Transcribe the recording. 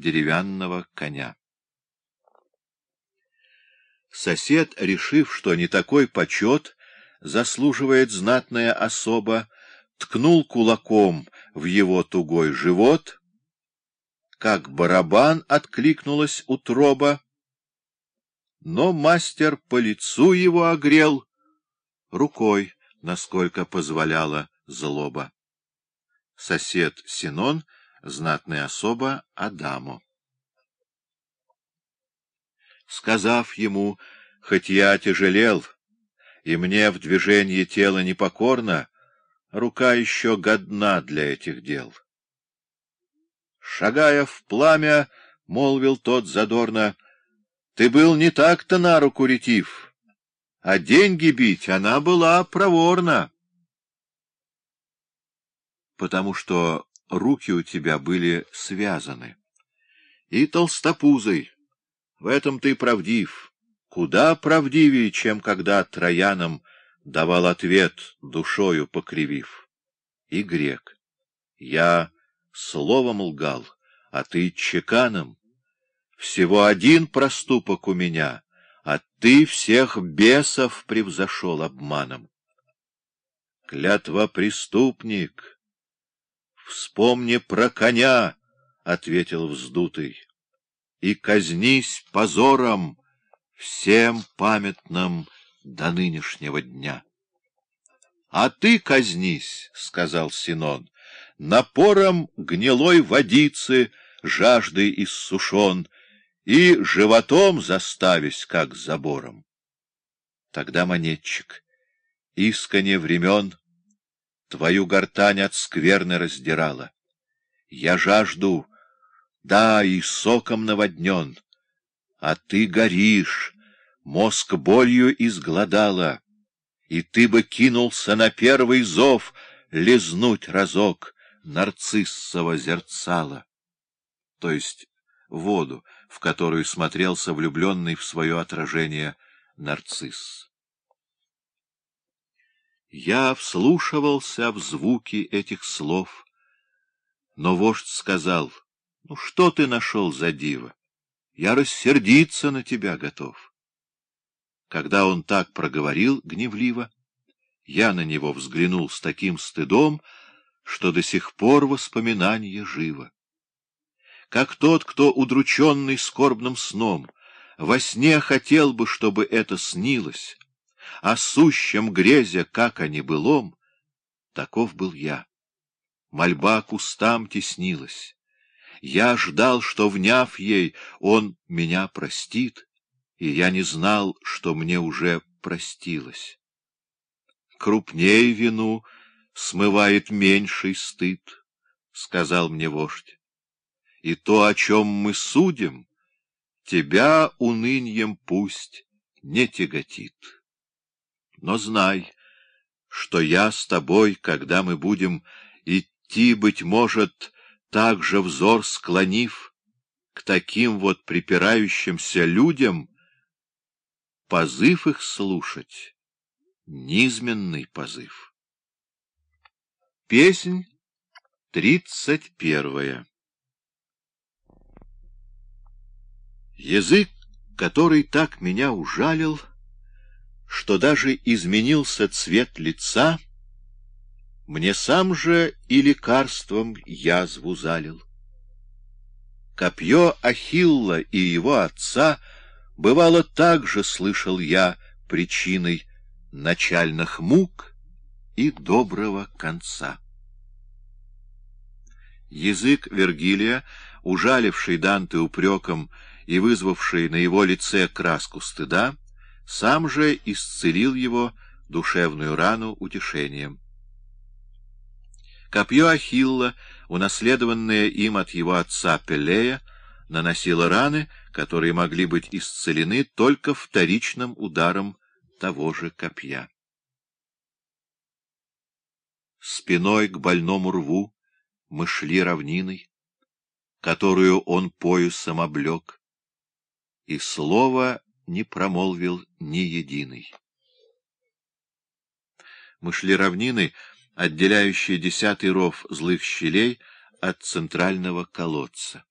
деревянного коня. Сосед, решив, что не такой почет заслуживает знатная особа, ткнул кулаком в его тугой живот, как барабан откликнулась утроба, но мастер по лицу его огрел рукой, насколько позволяла злоба. Сосед Синон, знатная особа Адаму. Сказав ему, хоть я тяжелел, и мне в движении тела непокорно, рука еще годна для этих дел. Шагая в пламя, молвил тот задорно, — ты был не так-то на руку ретив, а деньги бить она была проворна. Потому что руки у тебя были связаны. И толстопузой, в этом ты правдив, куда правдивее, чем когда троянам давал ответ, душою покривив. И грек. Я словом лгал, а ты чеканом. Всего один проступок у меня, а ты всех бесов превзошел обманом. Клятва преступник. Вспомни про коня, — ответил вздутый, — и казнись позором всем памятным до нынешнего дня. — А ты казнись, — сказал Синон, — напором гнилой водицы, жаждой иссушен, и животом заставись, как забором. Тогда монетчик, исконе времен, твою гортань от скверны раздирала. Я жажду, да, и соком наводнен, а ты горишь, мозг болью изгладала, и ты бы кинулся на первый зов лизнуть разок нарциссово зерцала, то есть воду, в которую смотрелся влюбленный в свое отражение нарцисс. Я вслушивался в звуки этих слов, но вождь сказал, «Ну что ты нашел за диво? Я рассердиться на тебя готов». Когда он так проговорил гневливо, я на него взглянул с таким стыдом, что до сих пор воспоминание живо. Как тот, кто, удрученный скорбным сном, во сне хотел бы, чтобы это снилось, о сущем грезе, как о небылом, таков был я. Мольба к устам теснилась. Я ждал, что, вняв ей, он меня простит, и я не знал, что мне уже простилось. Крупнее вину смывает меньший стыд, — сказал мне вождь. И то, о чем мы судим, тебя унынием пусть не тяготит. Но знай, что я с тобой, когда мы будем идти, быть может, так же взор склонив к таким вот припирающимся людям, позыв их слушать — низменный позыв. Песнь тридцать первая Язык, который так меня ужалил, что даже изменился цвет лица, мне сам же и лекарством язву залил. Копье Ахилла и его отца — Бывало, так же слышал я причиной начальных мук и доброго конца. Язык Вергилия, ужаливший Данте упреком и вызвавший на его лице краску стыда, сам же исцелил его душевную рану утешением. Копье Ахилла, унаследованное им от его отца Пелея, наносило раны, которые могли быть исцелены только вторичным ударом того же копья. Спиной к больному рву мы шли равниной, которую он поясом облег, и слова не промолвил ни единый. Мы шли равниной, отделяющей десятый ров злых щелей от центрального колодца.